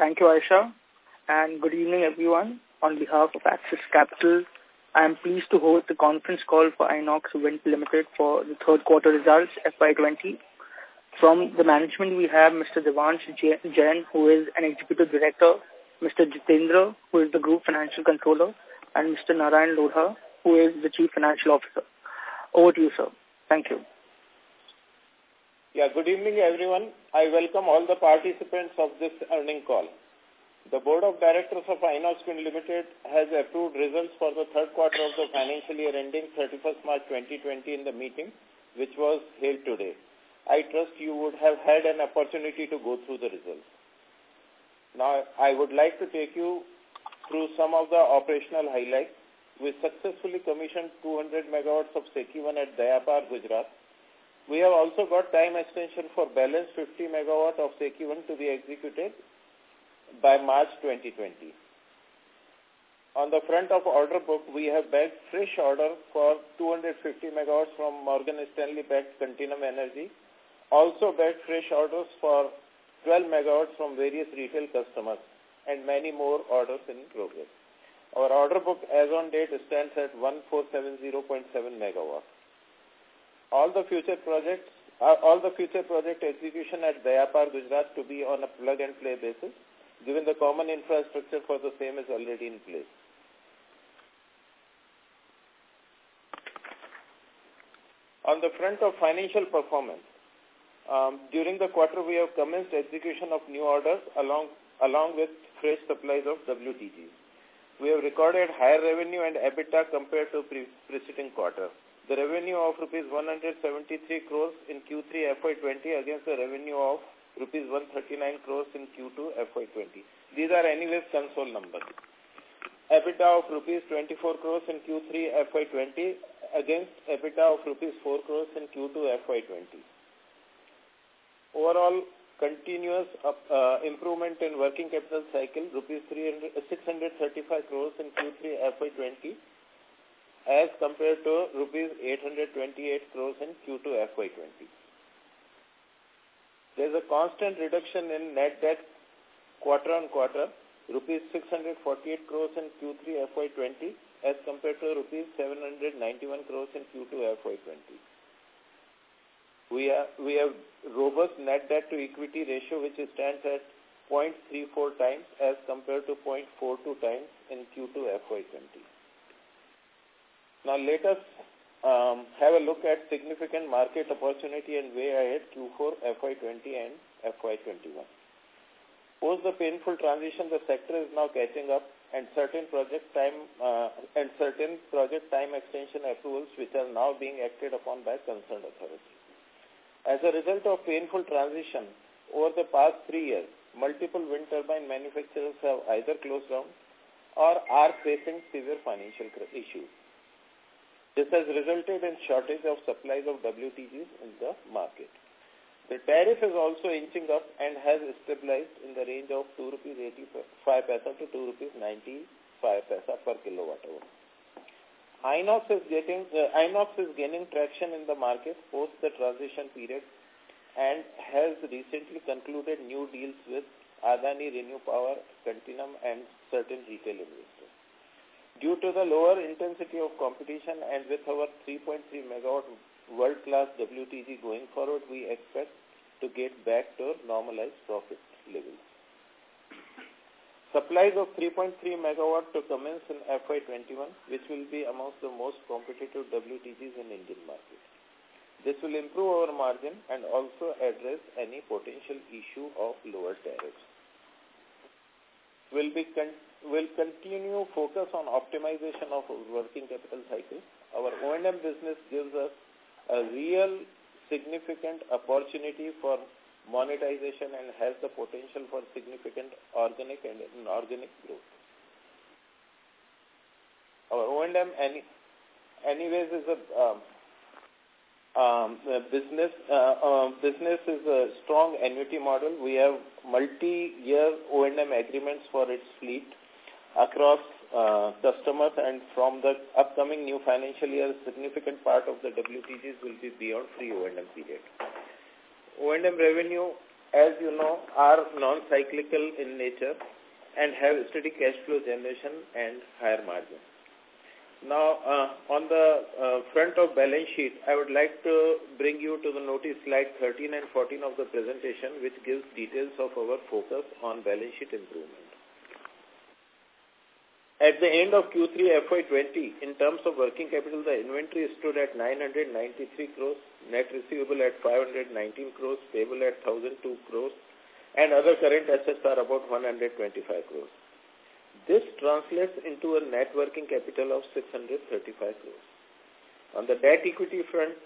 Thank you, Aisha. And good evening, everyone. On behalf of Axis Capital, I am pleased to host the conference call for Inox Wind Limited for the third quarter results, FY20. From the management, we have Mr. Devansh Jain, who is an executive director, Mr. Jitendra, who is the group financial controller, and Mr. Narayan Lodha, who is the chief financial officer. Over to you, sir. Thank you. Yeah, good evening, everyone. I welcome all the participants of this earning call. The Board of Directors of Inox Wind Limited has approved results for the third quarter of the financial year ending 31st March 2020 in the meeting, which was held today. I trust you would have had an opportunity to go through the results. Now, I would like to take you through some of the operational highlights. We successfully commissioned 200 megawatts of SECI-1 at Dayapar, Gujarat. We have also got time extension for balance 50 megawatt of SECI-1 to be executed by March 2020. On the front of order book, we have bagged fresh order for 250 megawatts from Morgan Stanley-backed Continuum Energy. Also bagged fresh orders for 12 megawatts from various retail customers and many more orders in progress. Our order book as on date stands at 1470.7 megawatts. All the future projects, uh, all the future project execution at Dayapar, Gujarat to be on a plug-and-play basis, given the common infrastructure for the same is already in place. On the front of financial performance, um, during the quarter, we have commenced execution of new orders along, along with fresh supplies of WTGs. We have recorded higher revenue and EBITDA compared to pre preceding quarter. The revenue of rupees 173 crores in Q3 FY20 against the revenue of rupees 139 crores in Q2 FY20. These are anyways console numbers. EBITDA of rupees 24 crores in Q3 FY20 against EBITDA of rupees 4 crores in Q2 FY20. Overall, continuous uh, improvement in working capital cycle, rupees 635 crores in Q3 FY20 as compared to rupees 828 crores in Q2 FY20. There is a constant reduction in net debt quarter on quarter, rupees 648 crores in Q3 FY20 as compared to rupees 791 crores in Q2 FY20. We, are, we have robust net debt to equity ratio which stands at 0.34 times as compared to 0.42 times in Q2 FY20. Now let us um, have a look at significant market opportunity and way ahead Q4 FY20 and FY21. Post the painful transition, the sector is now catching up and certain project time uh, and certain project time extension approvals which are now being acted upon by concerned authorities. As a result of painful transition, over the past three years, multiple wind turbine manufacturers have either closed down or are facing severe financial issues. This has resulted in shortage of supplies of WTGs in the market. The tariff is also inching up and has stabilized in the range of 2 rupees 85 paisa to 2 rupees 95 paisa per kilowatt hour. Inox is getting uh, Inox is gaining traction in the market post the transition period and has recently concluded new deals with Adani Renew Power, Continuum and certain retail investors. Due to the lower intensity of competition and with our 3.3 megawatt world-class WTG going forward, we expect to get back to normalized profit levels. Supplies of 3.3 megawatt to commence in FY21, which will be amongst the most competitive WTGs in Indian market. This will improve our margin and also address any potential issue of lower tariffs. We'll, be will continue focus on optimization of working capital cycle. Our O&M business gives us a real significant opportunity for monetization and has the potential for significant organic and inorganic growth. Our O&M any, anyways is a um, um, business uh, uh, business is a strong annuity model. We have multi-year O&M agreements for its fleet across uh, customers and from the upcoming new financial year, significant part of the WTGs will be beyond free O&M period. O&M revenue as you know, are non-cyclical in nature and have steady cash flow generation and higher margin. Now, uh, on the uh, front of balance sheet, I would like to bring you to the notice slide 13 and 14 of the presentation, which gives details of our focus on balance sheet improvement. At the end of Q3 FY20, in terms of working capital, the inventory stood at 993 crores, net receivable at 519 crores, payable at 1002 crores, and other current assets are about 125 crores. This translates into a net working capital of 635 crores. On the debt equity front,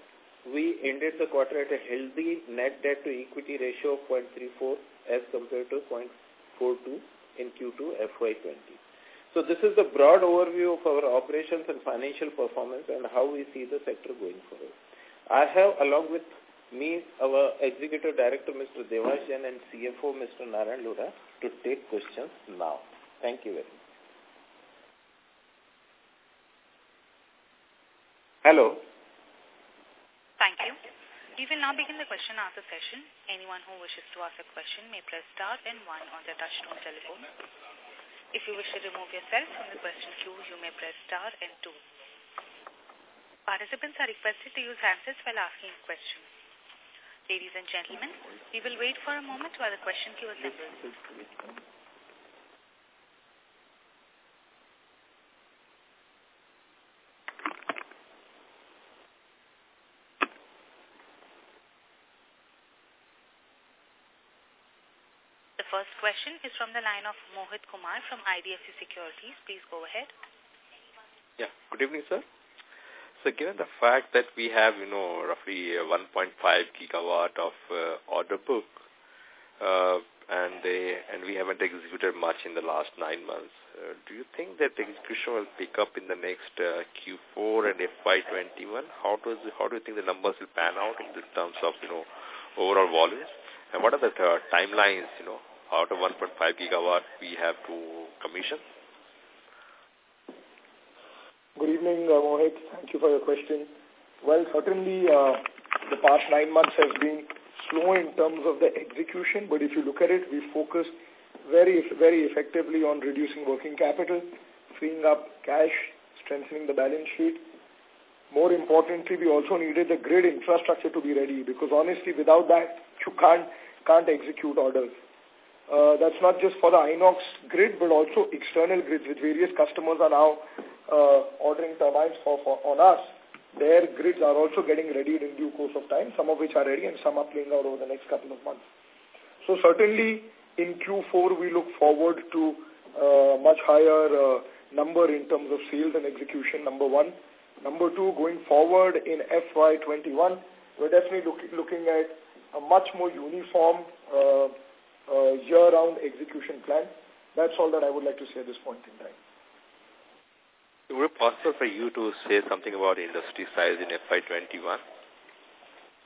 we ended the quarter at a healthy net debt to equity ratio of 0.34 as compared to 0.42 in Q2 FY20. So this is the broad overview of our operations and financial performance and how we see the sector going forward. I have along with me our Executive Director Mr. Devansh and CFO Mr. Narayan Lodha to take questions now. Thank you very much. Hello. Thank you. We will now begin the question and answer session. Anyone who wishes to ask a question may press star and one on their touchtone telephone. If you wish to remove yourself from the question queue, you may press star and two. Participants are requested to use handsets while asking a question. Ladies and gentlemen, we will wait for a moment while the question queue assembles. First question is from the line of Mohit Kumar from IDFC Securities. Please go ahead. Yeah, good evening, sir. So given the fact that we have, you know, roughly 1.5 gigawatt of uh, order book, uh, and they and we haven't executed much in the last nine months, uh, do you think that execution will pick up in the next uh, Q4 and FY21? How does how do you think the numbers will pan out in terms of, you know, overall volumes? And what are the uh, timelines, you know, out of 1.5 gigawatt we have to commission? Good evening, uh, Mohit. Thank you for your question. Well, certainly uh, the past nine months has been slow in terms of the execution, but if you look at it, we focused very, very effectively on reducing working capital, freeing up cash, strengthening the balance sheet. More importantly, we also needed the grid infrastructure to be ready because honestly, without that, you can't, can't execute orders. Uh, that's not just for the Inox grid, but also external grids, which various customers are now uh, ordering turbines for, for on us. Their grids are also getting ready in due course of time, some of which are ready and some are playing out over the next couple of months. So certainly in Q4 we look forward to uh, much higher uh, number in terms of sales and execution, number one. Number two, going forward in FY21, we're definitely look, looking at a much more uniform uh, uh, year-round execution plan. That's all that I would like to say at this point in time. Would it possible for you to say something about industry size in FY21?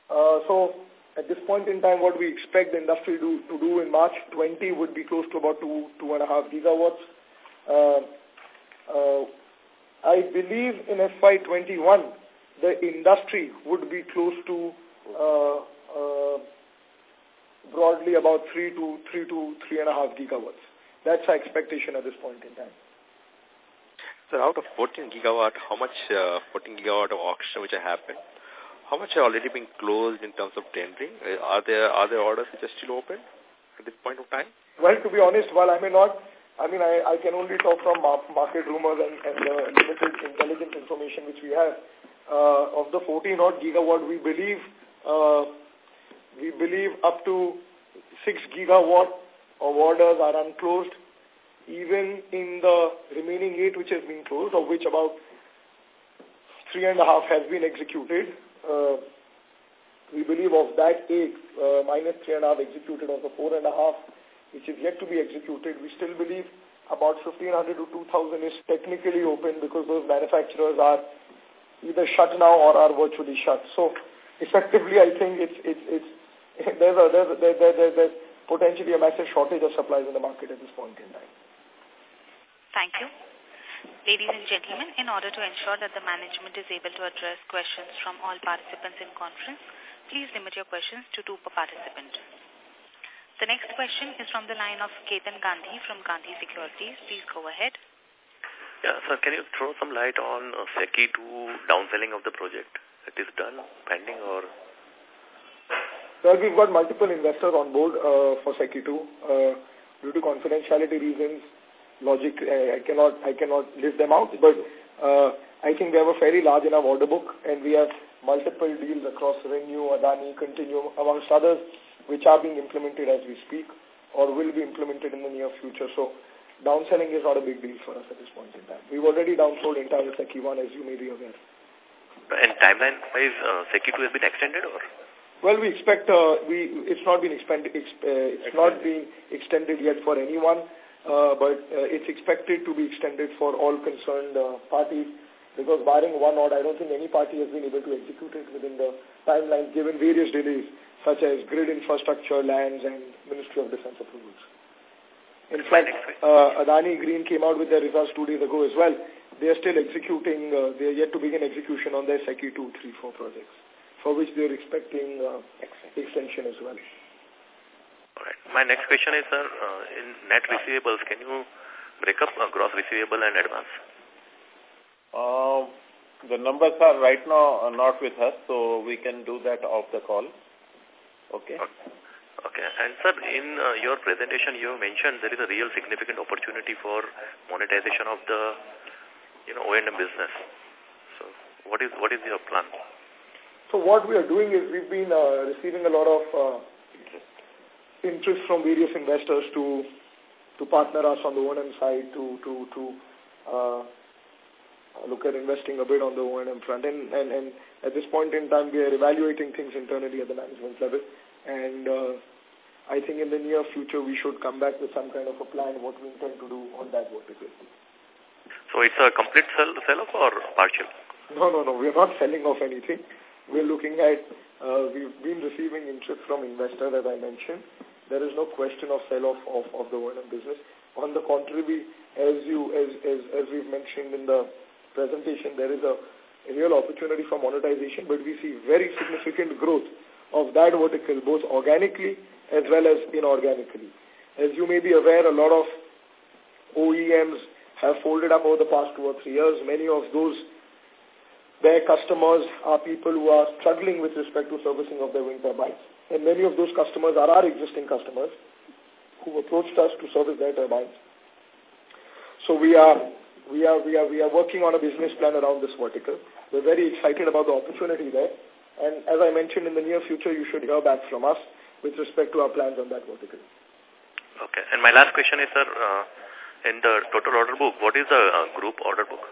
Uh, so, at this point in time, what we expect the industry do, to do in March 20 would be close to about two, two and a half gigawatts. Uh, uh, I believe in FY21, the industry would be close to uh, uh, broadly about three to three to three and a half gigawatts. That's our expectation at this point in time. So out of 14 gigawatt, how much uh, 14 gigawatt of auction which have happened, how much are already been closed in terms of tendering? Uh, are there are there orders which are still open at this point of time? Well, to be honest, while I may not, I mean, I, I can only talk from market rumors and, and the limited intelligence information which we have. Uh, of the 14 odd gigawatt, we believe uh, we believe up to 6 gigawatt of orders are unclosed, even in the remaining 8 which has been closed, of which about 3.5 has been executed. Uh, we believe of that 8, uh, minus 3.5 executed of the 4.5, which is yet to be executed, we still believe about 1,500 to 2,000 is technically open because those manufacturers are either shut now or are virtually shut. So effectively, I think it's, it's, it's there's, a, there's, there, there, there's potentially a massive shortage of supplies in the market at this point in time. Thank you. Ladies and gentlemen, in order to ensure that the management is able to address questions from all participants in conference, please limit your questions to two per participant. The next question is from the line of Ketan Gandhi from Gandhi Securities. Please go ahead. Yeah, sir, can you throw some light on uh, SECI 2 downselling of the project? It is done, pending, or? Well, we've got multiple investors on board uh, for SECI 2. Uh, due to confidentiality reasons, logic, uh, I cannot I cannot list them out, but uh, I think we have a very large enough order book and we have multiple deals across ReNew, Adani, Continuum, amongst others, which are being implemented as we speak or will be implemented in the near future. So downselling is not a big deal for us at this point in time. We've already downsold entire SECI 1, as you may be aware. And timeline-wise, uh, SECI 2 has been extended or? Well, we expect uh, we it's not been expanded. Exp uh, it's not been extended yet for anyone, uh, but uh, it's expected to be extended for all concerned uh, parties. Because barring one odd, I don't think any party has been able to execute it within the timeline given various delays such as grid infrastructure, lands, and Ministry of Defense approvals. In fact, uh, Adani Green came out with their results two days ago as well. They are still executing, uh, they are yet to begin execution on their SECI 2, 3, 4 projects, for which they are expecting uh, extension as well. All right. My next question is, sir, uh, in net receivables, can you break up uh, gross receivable and advance? Uh, the numbers are right now not with us, so we can do that off the call. Okay. Okay. Okay. And sir, in uh, your presentation, you mentioned there is a real significant opportunity for monetization of the, you know, O&M business. So, what is what is your plan? So, what we are doing is we've been uh, receiving a lot of uh, interest from various investors to to partner us on the O&M side to to to uh, look at investing a bit on the O&M front. And, and and at this point in time, we are evaluating things internally at the management level. And uh, I think in the near future, we should come back with some kind of a plan what we intend to do on that vertical. So it's a complete sell, sell-off or partial? No, no, no. We're not selling off anything. We're looking at, uh, we've been receiving interest from investors, as I mentioned. There is no question of sell-off of, of the O&M business. On the contrary, we, as you, as, as, as we've mentioned in the presentation, there is a, a real opportunity for monetization, but we see very significant growth of that vertical, both organically as well as inorganically. As you may be aware, a lot of OEMs have folded up over the past two or three years. Many of those, their customers are people who are struggling with respect to servicing of their wind turbines. And many of those customers are our existing customers who approached us to service their turbines. So we are, we are, we are, we are working on a business plan around this vertical. We're very excited about the opportunity there. And as I mentioned, in the near future, you should hear back from us with respect to our plans on that vertical. Okay. And my last question is, sir, uh, in the total order book, what is the uh, group order book?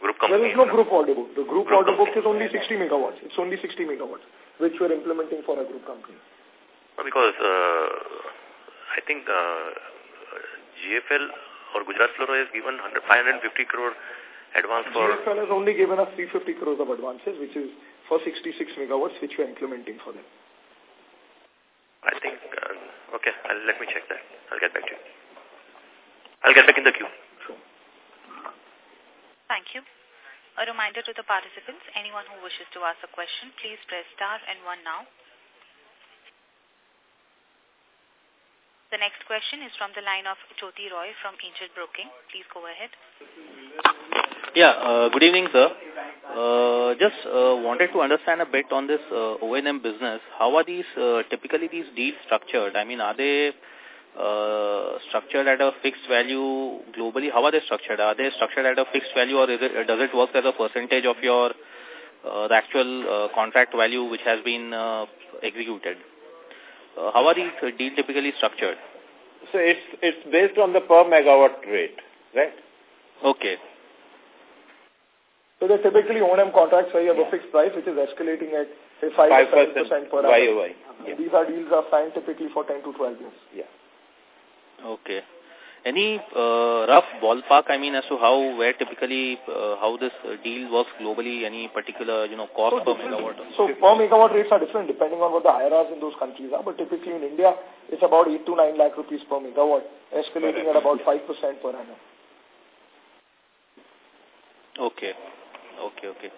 Group company? There is no group order book. The group, group order book is only 60 megawatts. It's only 60 megawatts, which we're implementing for a group company. Because uh, I think uh, GFL or Gujarat Fluoro has given 550 crore advance for... GFL has only given us 350 crores of advances, which is for 66 megawatts, which we're implementing for them. I think, uh, okay, I'll, let me check that. I'll get back to you. I'll get back in the queue. Thank you. A reminder to the participants, anyone who wishes to ask a question, please press star and one now. The next question is from the line of Jyoti Roy from Angel Broking. Please go ahead. Yeah, uh, good evening, sir. Uh, just uh, wanted to understand a bit on this uh, O&M business. How are these, uh, typically these deals structured? I mean, are they uh, structured at a fixed value globally? How are they structured? Are they structured at a fixed value or is it, does it work as a percentage of your uh, the actual uh, contract value which has been uh, executed? Uh, how are these uh, deals typically structured? So it's it's based on the per megawatt rate, right? Okay. So they're typically O&M contracts where you have a fixed price which is escalating at say 5 7% per annum. YOY. Yeah. These are deals are signed typically for 10 to 12 years. Yeah. Okay. Any uh, rough ballpark, I mean, as to how, where typically, uh, how this uh, deal works globally, any particular, you know, cost so per megawatt? So per megawatt rates are different depending on what the IRRs in those countries are, but typically in India, it's about 8 to 9 lakh rupees per megawatt, escalating at about 5% per annum. Okay. Okay, okay.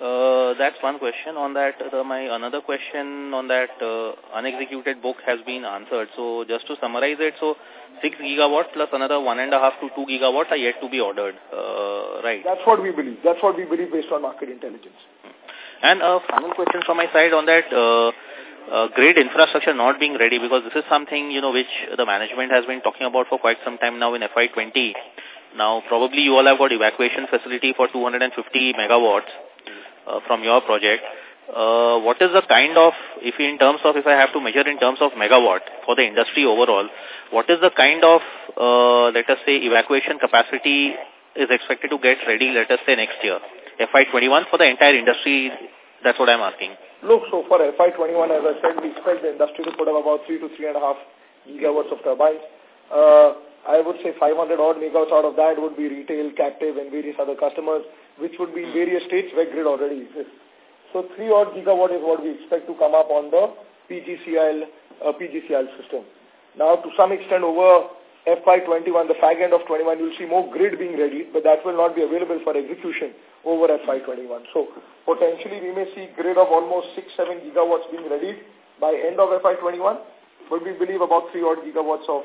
Uh, that's one question on that. Uh, my another question on that uh, unexecuted book has been answered. So just to summarize it, so 6 gigawatt plus another 1.5 to 2 gigawatt are yet to be ordered, uh, right? That's what we believe. That's what we believe based on market intelligence. And a final question from my side on that uh, uh, grid infrastructure not being ready because this is something, you know, which the management has been talking about for quite some time now in FY20. Now, probably you all have got evacuation facility for 250 megawatts from your project. Uh, what is the kind of, if in terms of, if I have to measure in terms of megawatt for the industry overall, what is the kind of, uh, let us say, evacuation capacity is expected to get ready, let us say, next year, FY21 for the entire industry? That's what I'm asking. Look, so for FY21, as I said, we expect the industry to put up about 3 to 3.5 gigawatts of turbines. Uh, I would say 500 odd megawatts out of that would be retail, captive, and various other customers, which would be in various states where grid already exists. So 3 odd gigawatt is what we expect to come up on the PGCIL, uh, PGCIL system. Now, to some extent, over FY21, the fag end of 21, you'll see more grid being ready, but that will not be available for execution over FY21. So potentially we may see grid of almost 6-7 gigawatts being ready by end of FY21, but we believe about 3 odd gigawatts of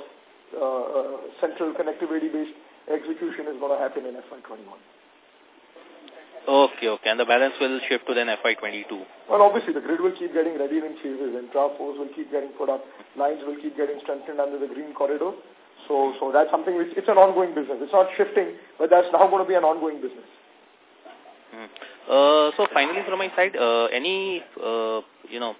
central connectivity-based execution is going to happen in FY21. Okay, okay. And the balance will shift to then FY22. Well, obviously, the grid will keep getting ready in phases and trafos will keep getting put up. Lines will keep getting strengthened under the green corridor. So, so that's something which, it's an ongoing business. It's not shifting, but that's now going to be an ongoing business. Hmm. Uh, so finally from my side, uh, any, uh, you know,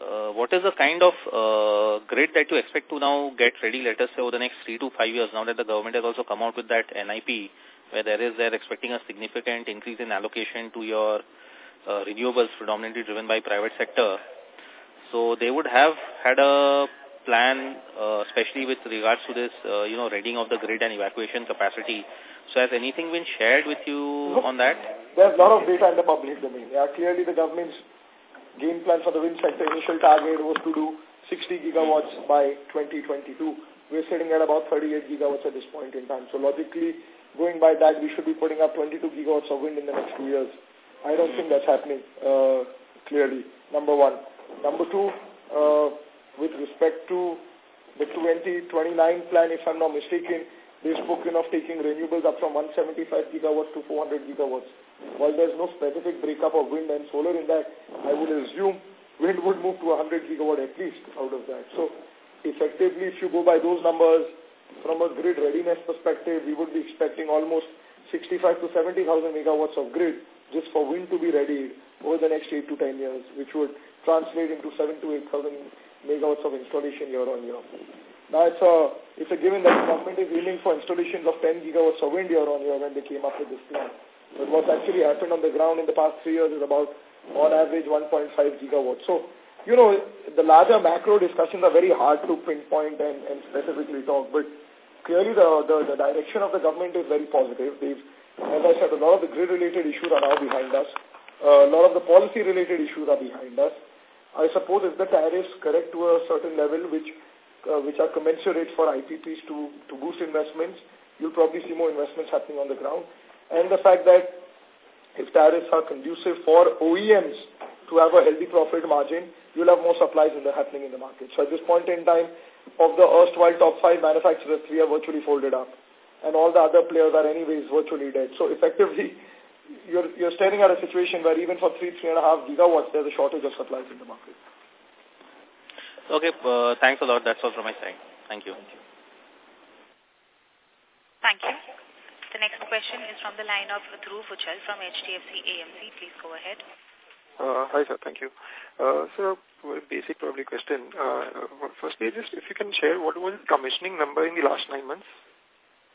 uh, what is the kind of uh, grid that you expect to now get ready, let us say, over the next three to five years, now that the government has also come out with that NIP, where there is, they're expecting a significant increase in allocation to your uh, renewables, predominantly driven by private sector. So they would have had a plan, uh, especially with regards to this, uh, you know, reading of the grid and evacuation capacity. So has anything been shared with you on that? There's a lot of data in the public domain. Yeah, clearly the government's game plan for the wind sector initial target was to do 60 gigawatts by 2022. We're sitting at about 38 gigawatts at this point in time. So logically, going by that, we should be putting up 22 gigawatts of wind in the next two years. I don't think that's happening, uh, clearly, number one. Number two, uh, with respect to the 2029 plan, if I'm not mistaken, they've spoken of taking renewables up from 175 gigawatts to 400 gigawatts. While there's no specific breakup of wind and solar in that, I would assume wind would move to 100 gigawatt at least out of that. So effectively, if you go by those numbers, from a grid readiness perspective, we would be expecting almost 65 to 70,000 megawatts of grid just for wind to be ready over the next 8 to 10 years, which would translate into 7 to 8,000 megawatts of installation year on year. Now, it's a, it's a given that the government is aiming for installations of 10 gigawatts of wind year on year when they came up with this plan. But what's actually happened on the ground in the past three years is about, on average, 1.5 gigawatts. So, you know, the larger macro discussions are very hard to pinpoint and, and specifically talk, but clearly the, the, the direction of the government is very positive. They've, as I said, a lot of the grid-related issues are now behind us. Uh, a lot of the policy-related issues are behind us. I suppose if the tariffs correct to a certain level, which uh, which are commensurate for IPPs to, to boost investments, you'll probably see more investments happening on the ground and the fact that if tariffs are conducive for OEMs to have a healthy profit margin, you'll have more supplies in the happening in the market. So at this point in time, of the erstwhile top five manufacturers, three are virtually folded up. And all the other players are anyways virtually dead. So effectively, you're, you're staring at a situation where even for three, three and a half gigawatts, there's a shortage of supplies in the market. Okay, uh, thanks a lot. That's all from my side. Thank you. Thank you. Thank you. The next question is from the line of Dhruv Muchhal from HDFC AMC. Please go ahead. Uh, hi, sir. Thank you. Uh, so, basic probably question. Uh, firstly, just if you can share what was the commissioning number in the last nine months?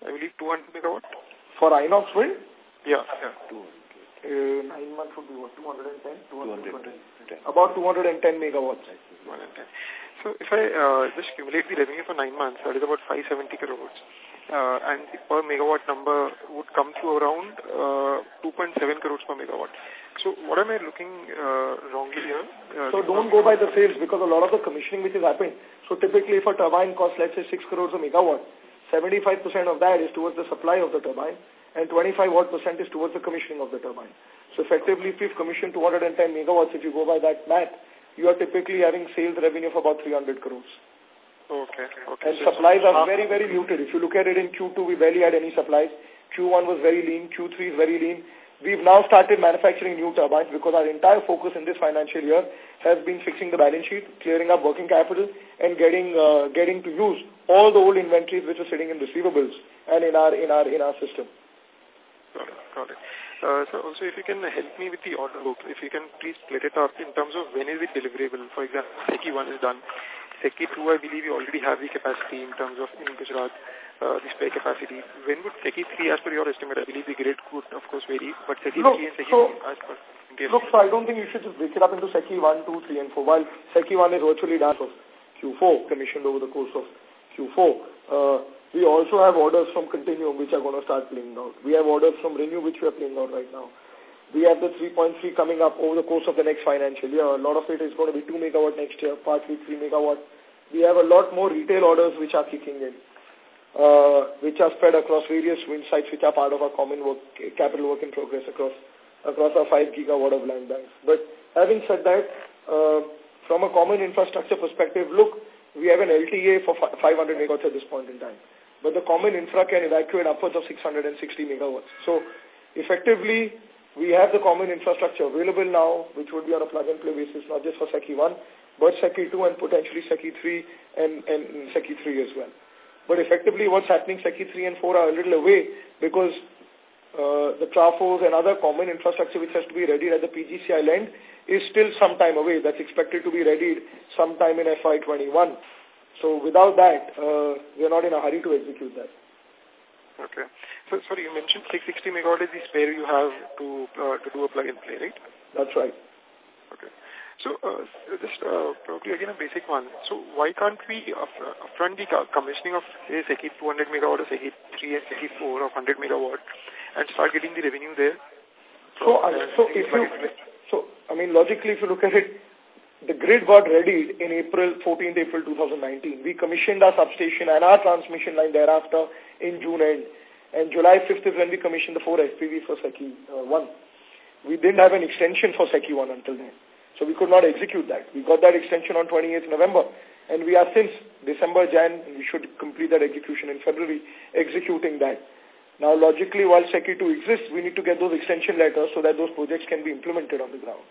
I believe 200 megawatt. For Inox Wind? Yeah. yeah. Uh, nine months would be what, 210? 210. About 210 megawatts. 210. So if I uh, just cumulate the revenue for nine months, that is about 570 crores uh, and the per megawatt number would come to around uh, 2.7 crores per megawatt. So what am I looking uh, wrongly here? Uh, so don't go by the sales because a lot of the commissioning which is happening. So typically if a turbine costs let's say 6 crores a megawatt, 75% of that is towards the supply of the turbine and 25 odd percent is towards the commissioning of the turbine. So effectively, if you've commissioned 210 megawatts, if you go by that math, you are typically having sales revenue of about 300 crores. Okay. okay. And supplies are very, very muted. If you look at it in Q2, we barely had any supplies. Q1 was very lean. Q3 is very lean. We've now started manufacturing new turbines because our entire focus in this financial year has been fixing the balance sheet, clearing up working capital, and getting uh, getting to use all the old inventories which are sitting in receivables and in our in our in our system. Got it. Got it. Uh, so also if you can help me with the order book, if you can please split it up in terms of when is it deliverable. For example, SECI 1 is done. SECI 2, I believe you already have the capacity in terms of in Gujarat, uh, the spare capacity. When would SECI 3, as per your estimate, I believe the grid could of course vary, but look, 3 and SECI so, 4 as per Look, so I don't think you should just break it up into SECI 1, 2, 3 and 4. While SECI 1 is virtually done of Q4, commissioned over the course of Q4. Uh, we also have orders from Continuum which are going to start playing out. We have orders from Renew which we are playing out right now. We have the 3.3 coming up over the course of the next financial year. A lot of it is going to be 2 megawatt next year, partly 3 megawatt. We have a lot more retail orders which are kicking in, uh, which are spread across various wind sites which are part of our common work, capital work in progress across across our 5 gigawatt of land banks. But having said that, uh, from a common infrastructure perspective, look, we have an LTA for 500 megawatts at this point in time but the common infra can evacuate upwards of 660 megawatts. So effectively, we have the common infrastructure available now, which would be on a plug-and-play basis, not just for SECI 1, but SECI 2 and potentially SECI 3 and, and SECI 3 as well. But effectively, what's happening, SECI 3 and 4 are a little away because uh, the trafos and other common infrastructure which has to be readied at the PGCIL end is still some time away. That's expected to be readied sometime in FY21. So without that, uh, we are not in a hurry to execute that. Okay. So, sorry, you mentioned 660 megawatt is the spare you have to uh, to do a plug and play, right? That's right. Okay. So, uh, just uh, probably again a basic one. So, why can't we upfront the commissioning of say SECI 200 megawatt or SECI 3 and SECI 4 of 100 megawatt and start getting the revenue there? So, uh, so if you, so I mean, logically, if you look at it, the grid got readied in April, 14th April 2019. We commissioned our substation and our transmission line thereafter in June end. And July 5th is when we commissioned the four SPV for SECI uh, 1. We didn't have an extension for SECI 1 until then. So we could not execute that. We got that extension on 28th November. And we are since December, Jan, we should complete that execution in February, executing that. Now, logically, while SECI 2 exists, we need to get those extension letters so that those projects can be implemented on the ground.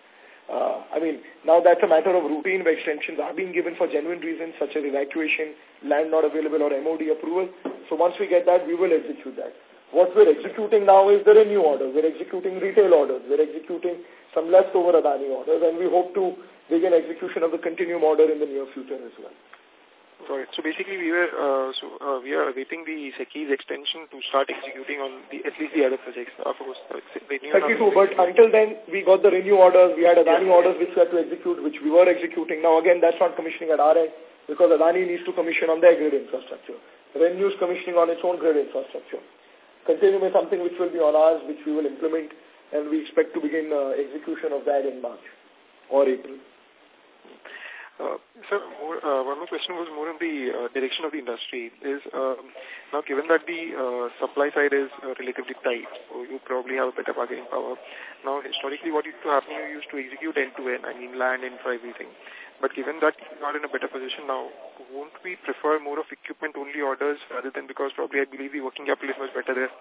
Uh, I mean, now that's a matter of routine where extensions are being given for genuine reasons such as evacuation, land not available or MOD approval. So once we get that, we will execute that. What we're executing now is the renew order. We're executing retail orders. We're executing some leftover Adani orders and we hope to begin execution of the continuum order in the near future as well. Right. So basically, we were uh, so uh, we are awaiting the SECI's extension to start executing on the at least the other projects. Of course, uh, SECI 2. But until then, we got the renew orders. We had Adani yeah. orders which we had to execute, which we were executing. Now again, that's not commissioning at our end because Adani needs to commission on their grid infrastructure. Renew is commissioning on its own grid infrastructure. Continuum is something which will be on ours, which we will implement, and we expect to begin uh, execution of that in March or April. Uh, sir, more, uh, one more question was more in the uh, direction of the industry. Is uh, now given that the uh, supply side is uh, relatively tight, so you probably have a better bargaining power. Now, historically, what used to happen, you used to execute end-to-end, -end, I mean land, infra, everything. But given that you're not in a better position now, won't we prefer more of equipment-only orders rather than because probably I believe the working capital is much better there.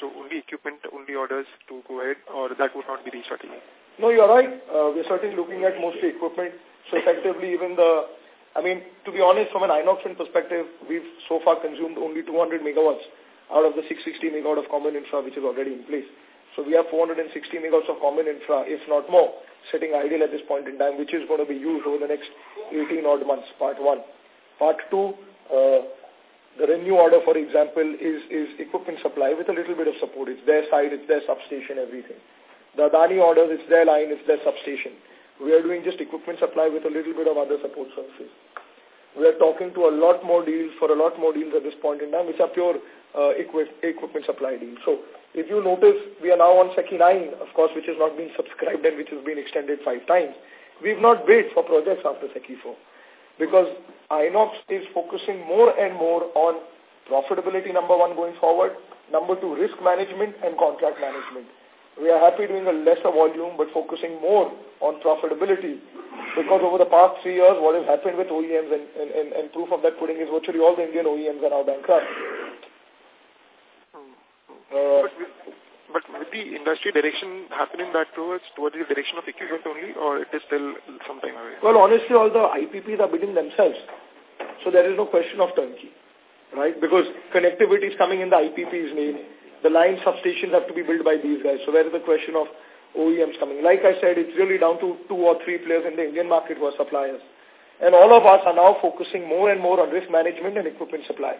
So only equipment-only orders to go ahead or that would not be the strategy? No, you're right. Uh, we're certainly looking at mostly equipment so effectively, even the, I mean, to be honest, from an Inox Wind perspective, we've so far consumed only 200 megawatts out of the 660 megawatt of common infra which is already in place. So we have 460 megawatts of common infra, if not more, sitting idle at this point in time, which is going to be used over the next 18 odd months, part one. Part two, uh, the renew order, for example, is, is equipment supply with a little bit of support. It's their side, it's their substation, everything. The Adani orders, it's their line, it's their substation. We are doing just equipment supply with a little bit of other support services. We are talking to a lot more deals for a lot more deals at this point in time, which are pure uh, equip equipment supply deals. So if you notice, we are now on SECI 9, of course, which has not been subscribed and which has been extended five times. We've not bid for projects after SECI 4 because Inox is focusing more and more on Profitability, number one, going forward. Number two, risk management and contract management. We are happy doing a lesser volume but focusing more on profitability because over the past three years, what has happened with OEMs and, and, and, and proof of that pudding is virtually all the Indian OEMs are now bankrupt. Uh, but, with, but with the industry direction happening that towards towards the direction of equipment only, or it is still some time away? Well, honestly, all the IPPs are bidding themselves. So there is no question of turnkey, right? Because connectivity is coming in the IPP's name. The line substations have to be built by these guys. So where is the question of OEMs coming? Like I said, it's really down to two or three players in the Indian market who are suppliers. And all of us are now focusing more and more on risk management and equipment supply.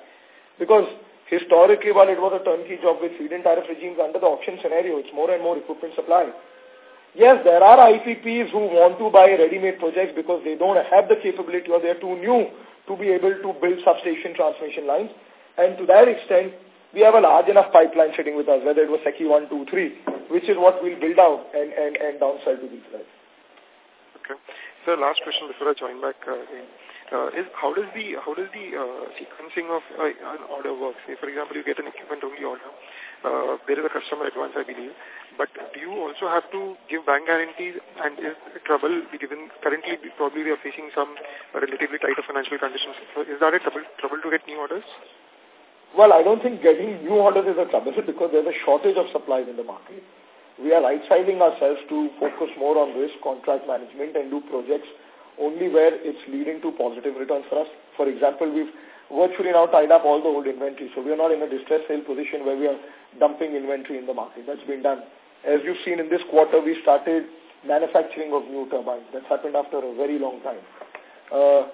Because historically, while it was a turnkey job with feed-in tariff regimes under the auction scenario, it's more and more equipment supply. Yes, there are IPPs who want to buy ready-made projects because they don't have the capability or they're too new to be able to build substation transmission lines. And to that extent, we have a large enough pipeline sitting with us, whether it was SECI 1, 2, 3, which is what we'll build out and, and, and downsell to these guys. Okay. So last question before I join back uh, in, uh, is how does the how does the uh, sequencing of uh, an order work? Say, for example, you get an equipment only order. Uh, there is a customer advance, I believe. But do you also have to give bank guarantees and is trouble given currently probably we are facing some relatively tighter financial conditions? So is that a trouble, trouble to get new orders? Well, I don't think getting new orders is a trouble because there's a shortage of supplies in the market. We are right-sizing ourselves to focus more on risk, contract management, and do projects only where it's leading to positive returns for us. For example, we've virtually now tied up all the old inventory, so we are not in a distress sale position where we are dumping inventory in the market. That's been done. As you've seen in this quarter, we started manufacturing of new turbines. That's happened after a very long time. Uh,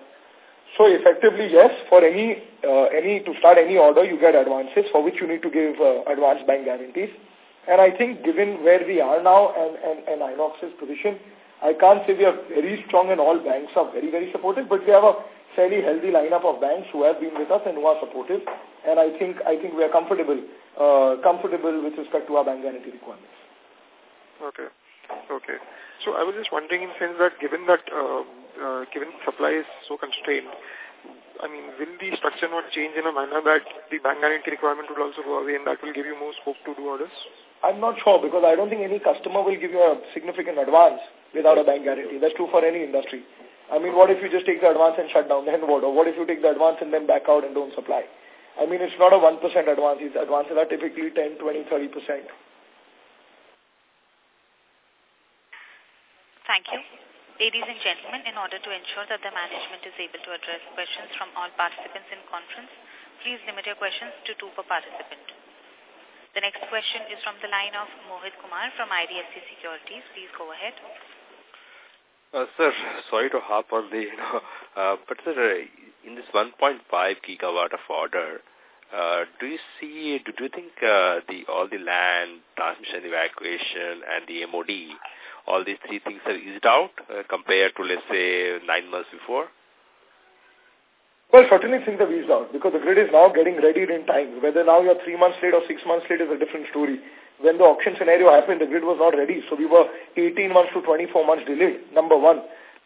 so effectively, yes, for any uh, any to start any order, you get advances for which you need to give uh, advance bank guarantees. And I think given where we are now and, and, and Inox's position, I can't say we are very strong and all banks are very, very supportive, but we have a fairly healthy lineup of banks who have been with us and who are supportive. And I think I think we are comfortable uh, comfortable with respect to our bank guarantee requirements. Okay. Okay. So I was just wondering in sense that given that uh, uh, given supply is so constrained, I mean, will the structure not change in a manner that the bank guarantee requirement will also go away and that will give you more scope to do orders? I'm not sure because I don't think any customer will give you a significant advance without a bank guarantee. That's true for any industry. I mean, what if you just take the advance and shut down? Then what? Or what if you take the advance and then back out and don't supply? I mean, it's not a 1% advance. These advances are typically 10, 20, 30%. Thank you. Ladies and gentlemen, in order to ensure that the management is able to address questions from all participants in conference, please limit your questions to two per participant. The next question is from the line of Mohit Kumar from IDFC Securities. Please go ahead. Uh, sir, sorry to harp on the, you know, uh, but sir, uh, in this 1.5 gigawatt of order, uh, do you see, do, do you think uh, the all the land, transmission evacuation, and the MOD all these three things are eased out uh, compared to, let's say, nine months before? Well, certainly things have eased out because the grid is now getting readied in time. Whether now you're three months late or six months late is a different story. When the auction scenario happened, the grid was not ready. So we were 18 months to 24 months delayed, number one.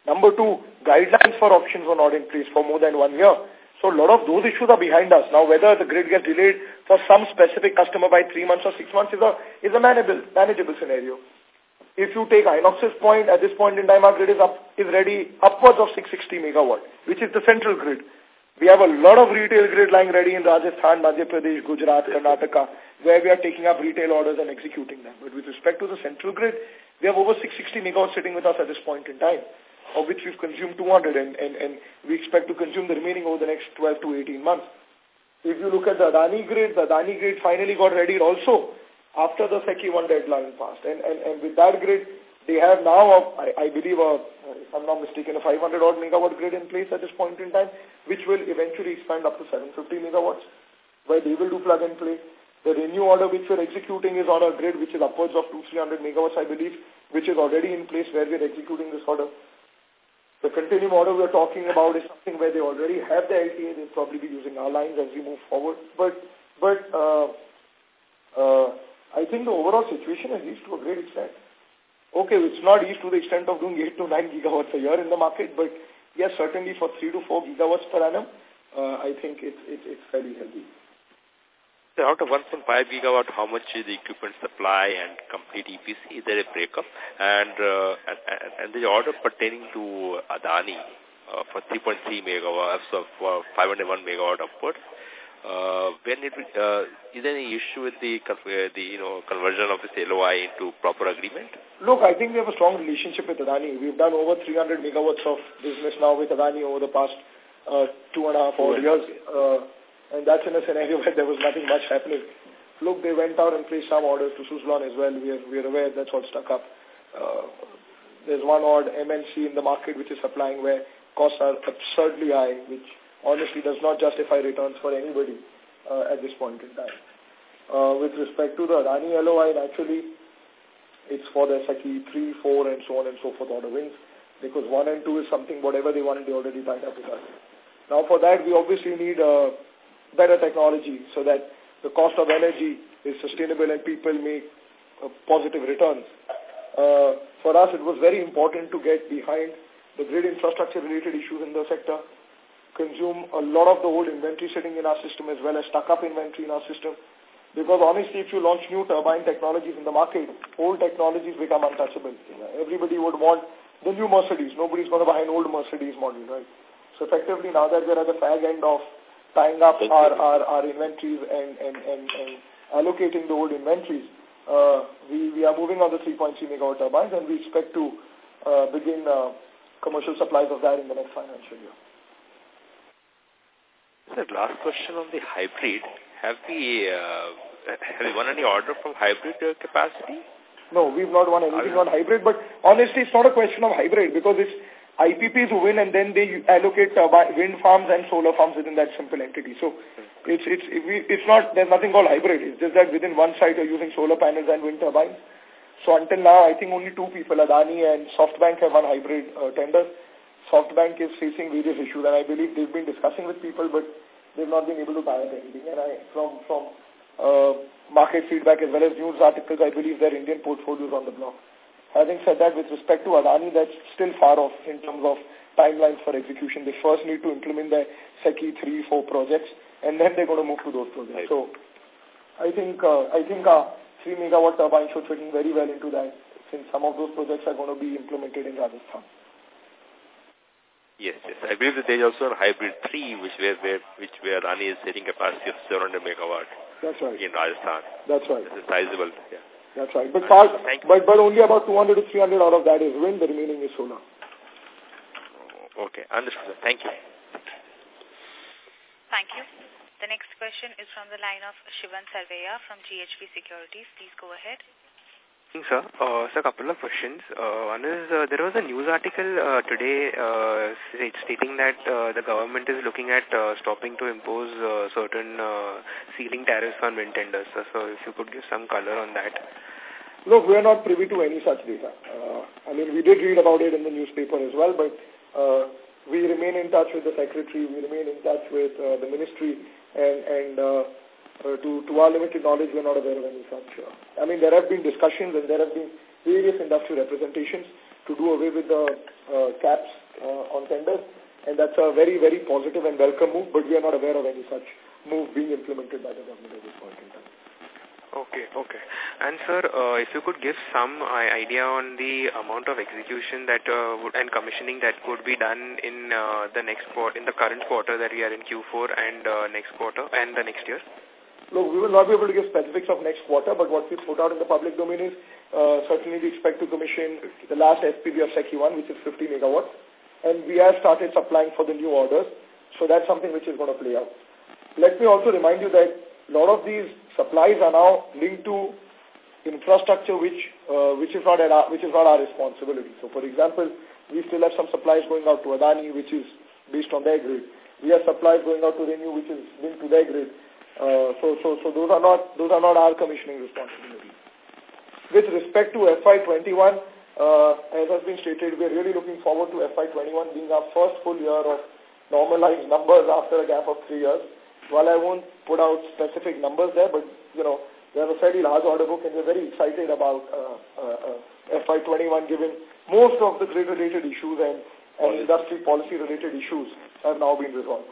Number two, guidelines for auctions were not in place for more than one year. So a lot of those issues are behind us. Now, whether the grid gets delayed for some specific customer by three months or six months is a, is a manageable, manageable scenario if you take Inox's point, at this point in time, our grid is up is ready upwards of 660 megawatt, which is the central grid. We have a lot of retail grid lying ready in Rajasthan, Madhya Pradesh, Gujarat, Karnataka, where we are taking up retail orders and executing them. But with respect to the central grid, we have over 660 megawatts sitting with us at this point in time, of which we've consumed 200, and, and, and we expect to consume the remaining over the next 12 to 18 months. If you look at the Adani grid, the Adani grid finally got ready also after the SECI 1 deadline passed. And, and, and with that grid, they have now, a, I, I believe, a, if I'm not mistaken, a 500 odd megawatt grid in place at this point in time, which will eventually expand up to 750 megawatts, where they will do plug and play. The renew order which we're executing is on a grid which is upwards of 200-300 megawatts, I believe, which is already in place where we're executing this order. The continuum order we're talking about is something where they already have the LTA. They'll probably be using our lines as we move forward. But, but uh, uh, I think the overall situation has eased to a great extent. Okay, it's not eased to the extent of doing 8 to 9 gigawatts a year in the market, but yes, certainly for 3 to 4 gigawatts per annum, uh, I think it's, it's, it's fairly healthy. So out of 1.5 gigawatt, how much is the equipment supply and complete EPC? Is there a breakup? And, uh, and, and the order pertaining to Adani uh, for 3.3 megawatts of uh, 501 megawatt upwards, uh, when it, uh, is there any issue with the, uh, the you know conversion of this LOI into proper agreement? Look, I think we have a strong relationship with Adani. We've done over 300 megawatts of business now with Adani over the past uh, two and a half odd years. Uh, and that's in a scenario where there was nothing much happening. Look, they went out and placed some orders to Suzlon as well. We are, we are aware that's all stuck up. Uh, there's one odd MNC in the market which is supplying where costs are absurdly high, which honestly does not justify returns for anybody uh, at this point in time. Uh, with respect to the Adani LOI, actually, it's for the SECI 3, 4, and so on and so forth order wins, because 1 and 2 is something, whatever they want, they already tied up with us. Now, for that, we obviously need uh, better technology so that the cost of energy is sustainable and people make uh, positive returns. Uh, for us, it was very important to get behind the grid infrastructure related issues in the sector, consume a lot of the old inventory sitting in our system as well as stuck up inventory in our system. Because honestly, if you launch new turbine technologies in the market, old technologies become untouchable. Everybody would want the new Mercedes. Nobody's going to buy an old Mercedes model, right? So effectively, now that we're at the fag end of tying up our, our, our inventories and, and, and, and allocating the old inventories, uh, we, we are moving on the 3.3 megawatt turbines and we expect to uh, begin uh, commercial supplies of that in the next financial year. Sir, last question on the hybrid. Have we, uh, have we won any order from hybrid uh, capacity? No, we've not won anything on hybrid, but honestly, it's not a question of hybrid because it's IPPs who win and then they allocate uh, wind farms and solar farms within that simple entity. So it's it's it's not there's nothing called hybrid. It's just that within one site you're using solar panels and wind turbines. So until now, I think only two people, Adani and SoftBank, have won hybrid uh, tenders. SoftBank is facing various issues, and I believe they've been discussing with people, but they've not been able to tie up anything. And I, from from uh, market feedback as well as news articles, I believe their Indian portfolio is on the block. Having said that, with respect to Adani, that's still far off in terms of timelines for execution. They first need to implement the SECI 3, 4 projects, and then they're going to move to those projects. So I think uh, I think a 3 megawatt turbine should fit in very well into that, since some of those projects are going to be implemented in Rajasthan. Yes, yes. I believe that there is also a hybrid 3, which where, where which where Adani is setting capacity of 700 megawatt. That's right. In Rajasthan. That's right. This is sizable. Yeah. That's right. But, far, but, but only about 200 to 300 out of that is wind, the remaining is solar. Okay, understood. Thank you. Thank you. The next question is from the line of Shivan Sarveya from GHP Securities. Please go ahead. Sir, uh, so a couple of questions. Uh, one is, uh, there was a news article uh, today uh, stating that uh, the government is looking at uh, stopping to impose uh, certain uh, ceiling tariffs on wind tenders. So, so if you could give some color on that. Look, we are not privy to any such data. Uh, I mean, we did read about it in the newspaper as well, but uh, we remain in touch with the secretary, we remain in touch with uh, the ministry, and, and uh, uh, to, to our limited knowledge, we're not aware of any such. Uh, I mean, there have been discussions and there have been various industry representations to do away with the uh, caps uh, on tenders, and that's a very, very positive and welcome move, but we are not aware of any such move being implemented by the government at this point in time. Okay, okay. And sir, uh, if you could give some uh, idea on the amount of execution that uh, would, and commissioning that could be done in uh, the next quarter, in the current quarter that we are in Q4 and uh, next quarter and the next year. Look, we will not be able to give specifics of next quarter, but what we put out in the public domain is uh, certainly we expect to commission the last SPV of SECI 1, which is 50 megawatts, and we have started supplying for the new orders, so that's something which is going to play out. Let me also remind you that a lot of these supplies are now linked to infrastructure which uh, which is not our, which is not our responsibility. So, for example, we still have some supplies going out to Adani, which is based on their grid. We have supplies going out to Renew, which is linked to their grid. Uh, so, so, so those are not those are not our commissioning responsibilities. With respect to FY21, uh, as has been stated, we are really looking forward to FY21 being our first full year of normalized numbers after a gap of three years. While I won't put out specific numbers there, but you know, we have a fairly large order book and we're very excited about uh, uh, uh FY21 given most of the grid-related issues and, and industry policy-related issues have now been resolved.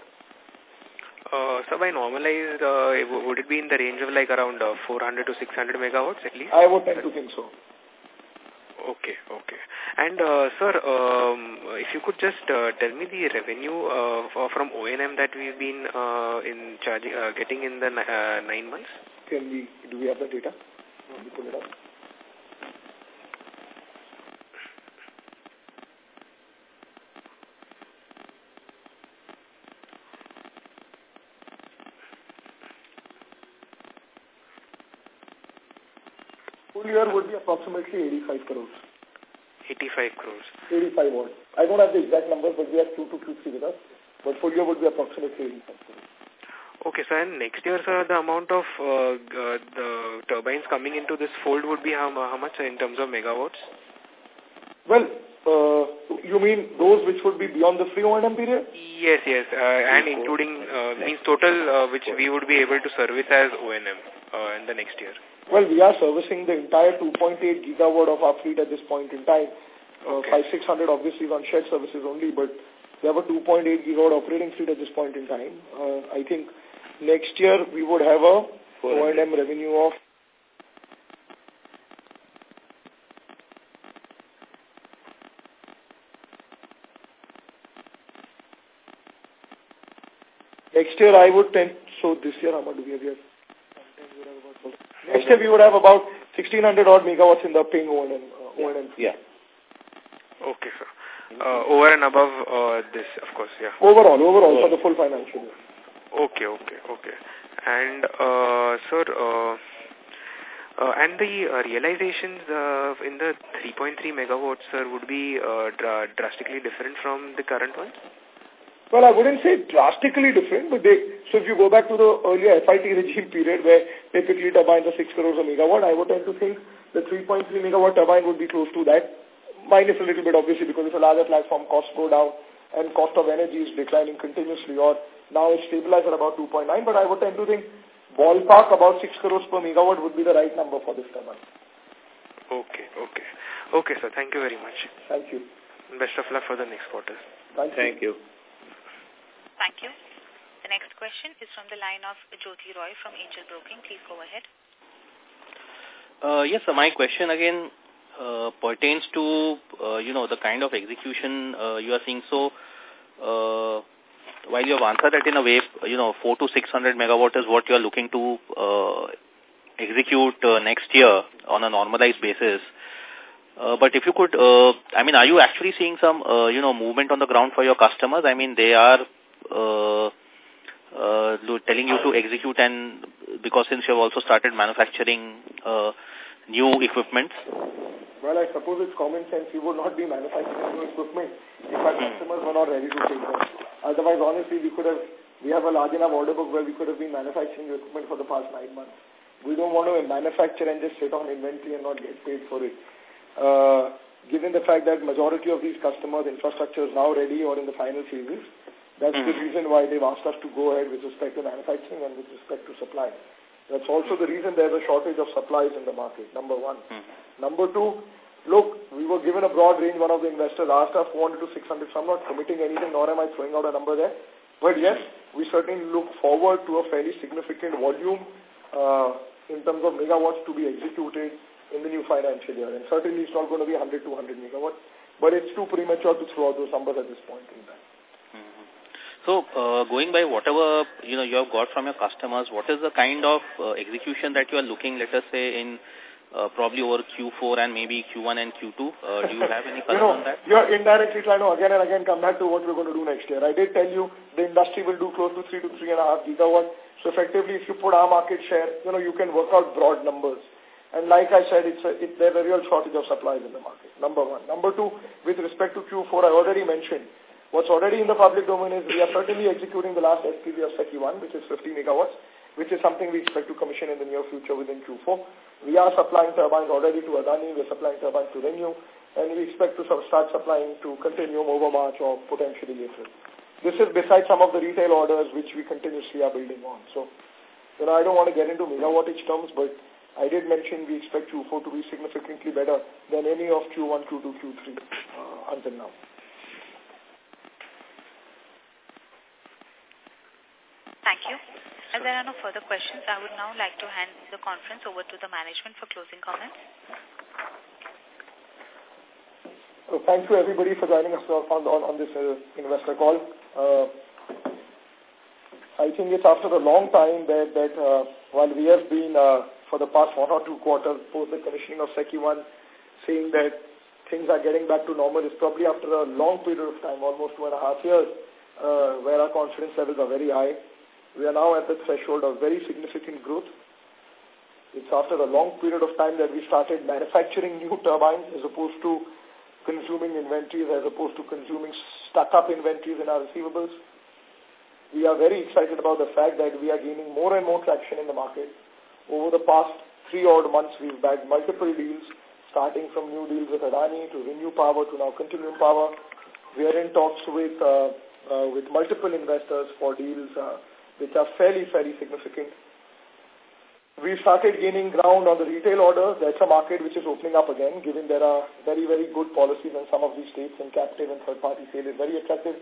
Uh, so by normalized, uh, would it be in the range of like around uh, 400 to 600 megawatts at least? I would tend to think so. Okay, okay. And, uh, sir, um, if you could just uh, tell me the revenue uh, from O&M that we've been uh, in charging, uh, getting in the uh, nine months? Can we, do we have the data? Let me pull it up. Full year would be approximately 85 crores. 85 crores. 85 odd. I don't have the exact numbers, but we have Q2, Q3 with us. But full year would be approximately 85 crores. Okay, so and next year, sir, the amount of uh, uh, the turbines coming into this fold would be how, how much in terms of megawatts? Well, uh, you mean those which would be beyond the free O&M period? Yes, yes, uh, and including, uh, means total uh, which we would be able to service as O&M uh, in the next year. Well, we are servicing the entire 2.8 gigawatt of our fleet at this point in time. Uh, okay. 5, 600 obviously is on shared services only, but we have a 2.8 gigawatt operating fleet at this point in time. Uh, I think next year we would have a O&M revenue of Next year I would tend, so this year how much do we have here? Next year we would have about 1600 odd megawatts in the paying O&M. Uh, O&M. Yeah. Okay, sir. Uh, over and above uh, this, of course, yeah. Overall, overall, for the full financial year. Okay, okay, okay. And, uh, sir, uh, uh, and the uh, realizations uh, in the 3.3 megawatts, sir, would be uh, dra drastically different from the current ones? Well, I wouldn't say drastically different, but they, so if you go back to the earlier FIT regime period where typically turbines are 6 crores a megawatt, I would tend to think the 3.3 megawatt turbine would be close to that, minus a little bit obviously because it's a larger platform, costs go down and cost of energy is declining continuously or now it's stabilized at about 2.9, but I would tend to think ballpark about 6 crores per megawatt would be the right number for this turbine. Okay, okay. Okay, sir. Thank you very much. Thank you. Best of luck for the next quarter. Thank you. Thank you. Thank you. The next question is from the line of Jyoti Roy from Angel Broking. Please go ahead. Uh, yes, sir. My question again uh, pertains to, uh, you know, the kind of execution uh, you are seeing. So, uh, while you have answered that in a way, you know, 4 to 600 megawatt is what you are looking to uh, execute uh, next year on a normalized basis. Uh, but if you could, uh, I mean, are you actually seeing some, uh, you know, movement on the ground for your customers? I mean, they are uh, uh, telling you to execute and because since you have also started manufacturing uh, new equipment? Well, I suppose it's common sense. We would not be manufacturing new equipment if our customers were not ready to take them. Otherwise, honestly, we could have, we have a large enough order book where we could have been manufacturing equipment for the past nine months. We don't want to manufacture and just sit on inventory and not get paid for it. Uh, given the fact that majority of these customers' infrastructure is now ready or in the final phases, that's mm -hmm. the reason why they've asked us to go ahead with respect to manufacturing and with respect to supply. That's also the reason there's a shortage of supplies in the market, number one. Mm -hmm. Number two, look, we were given a broad range. One of the investors asked us 400 to 600, so I'm not committing anything, nor am I throwing out a number there. But yes, we certainly look forward to a fairly significant volume uh, in terms of megawatts to be executed in the new financial year. And certainly it's not going to be 100, to 200 megawatts, but it's too premature to throw out those numbers at this point in time. So, uh, going by whatever you know you have got from your customers, what is the kind of uh, execution that you are looking, let us say, in uh, probably over Q4 and maybe Q1 and Q2? Uh, do you have any color you know, on that? You're indirectly trying to again and again come back to what we're going to do next year. I did tell you the industry will do close to 3 to 3.5 gigawatt. So effectively, if you put our market share, you know, you can work out broad numbers. And like I said, it's a, it, there's a real shortage of supplies in the market, number one. Number two, with respect to Q4, I already mentioned, what's already in the public domain is we are certainly executing the last SPV of SECI 1, which is 50 megawatts, which is something we expect to commission in the near future within Q4. We are supplying turbines already to Adani, we're supplying turbines to Renew, and we expect to start supplying to Continuum over March or potentially April. This is besides some of the retail orders which we continuously are building on. So, you know, I don't want to get into megawattage terms, but I did mention we expect Q4 to be significantly better than any of Q1, Q2, Q3 uh, until now. Thank you. As there are no further questions, I would now like to hand the conference over to the management for closing comments. So thank you everybody for joining us on, on, on this uh, investor call. Uh, I think it's after a long time that, that uh, while we have been uh, for the past one or two quarters post the commissioning of SECI 1 saying that things are getting back to normal, it's probably after a long period of time, almost two and a half years, uh, where our confidence levels are very high. We are now at the threshold of very significant growth. It's after a long period of time that we started manufacturing new turbines as opposed to consuming inventories as opposed to consuming stuck-up inventories in our receivables. We are very excited about the fact that we are gaining more and more traction in the market. Over the past three odd months, we've bagged multiple deals, starting from new deals with Adani to Renew Power to now Continuum Power. We are in talks with uh, uh, with multiple investors for deals uh, which are fairly, fairly significant. We started gaining ground on the retail orders. That's a market which is opening up again, given there are very, very good policies in some of these states and captive and third-party sale is very attractive.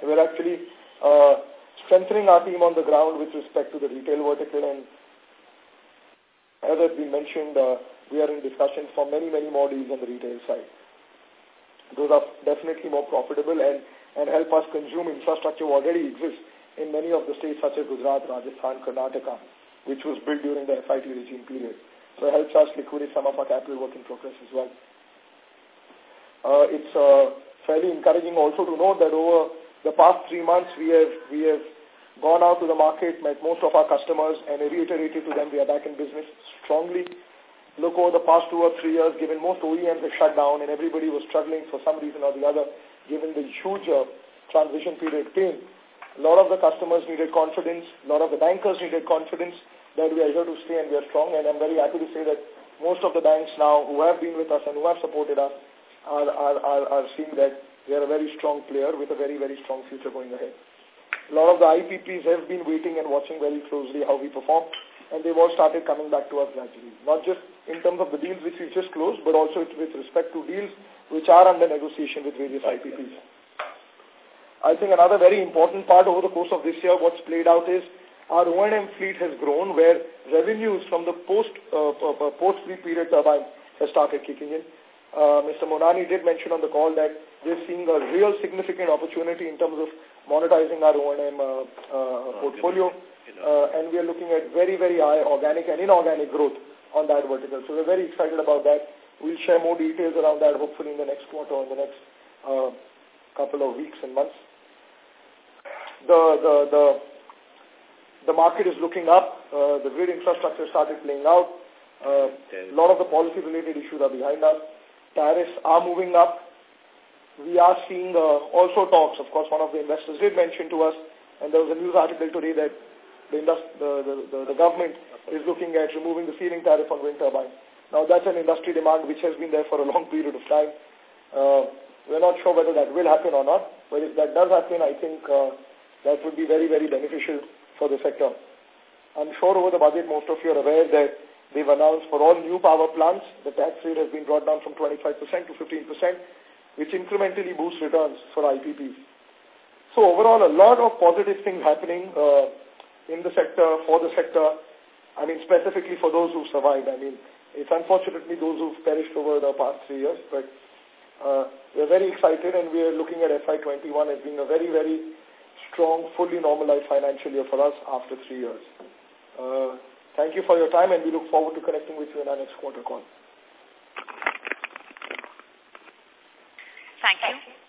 We're actually uh, strengthening our team on the ground with respect to the retail vertical and as has been mentioned, uh, we are in discussions for many, many more deals on the retail side. Those are definitely more profitable and, and help us consume infrastructure already exists in many of the states such as Gujarat, Rajasthan, Karnataka which was built during the FIT regime period. So it helps us liquidate some of our capital work in progress as well. Uh, it's uh, fairly encouraging also to note that over the past three months we have we have gone out to the market, met most of our customers and reiterated to them we are back in business strongly. Look over the past two or three years, given most OEMs have shut down and everybody was struggling for some reason or the other, given the huge uh, transition period came, a lot of the customers needed confidence, a lot of the bankers needed confidence, that we are here to stay and we are strong. And I'm very happy to say that most of the banks now who have been with us and who have supported us are, are, are, are seeing that we are a very strong player with a very, very strong future going ahead. A lot of the IPPs have been waiting and watching very closely how we perform, and they've all started coming back to us gradually. Not just in terms of the deals which we just closed, but also with respect to deals which are under negotiation with various IPPs. I think another very important part over the course of this year, what's played out is our O&M fleet has grown where revenues from the post uh, uh, post free period turbine has started kicking in. Uh, Mr. Monani did mention on the call that we're seeing a real significant opportunity in terms of monetizing our O&M uh, uh, portfolio, uh, and we are looking at very, very high organic and inorganic growth on that vertical. So we're very excited about that. We'll share more details around that hopefully in the next quarter or in the next uh, couple of weeks and months. The, the, the the market is looking up. Uh, the grid infrastructure started playing out. Uh, a lot of the policy-related issues are behind us. Tariffs are moving up. We are seeing uh, also talks. Of course, one of the investors did mention to us, and there was a news article today that the, the, the, the, government is looking at removing the ceiling tariff on wind turbines. Now, that's an industry demand which has been there for a long period of time. Uh, we're not sure whether that will happen or not, but if that does happen, I think uh, that would be very, very beneficial for the sector. I'm sure over the budget most of you are aware that they've announced for all new power plants, the tax rate has been brought down from 25% to 15%, which incrementally boosts returns for IPPs. So overall, a lot of positive things happening uh, in the sector, for the sector, I mean, specifically for those who survived. I mean, it's unfortunately those who've perished over the past three years, but uh, we're very excited and we are looking at FY21 as being a very, very strong, fully normalized financial year for us after three years. Uh, thank you for your time and we look forward to connecting with you in our next quarter call. Thank you.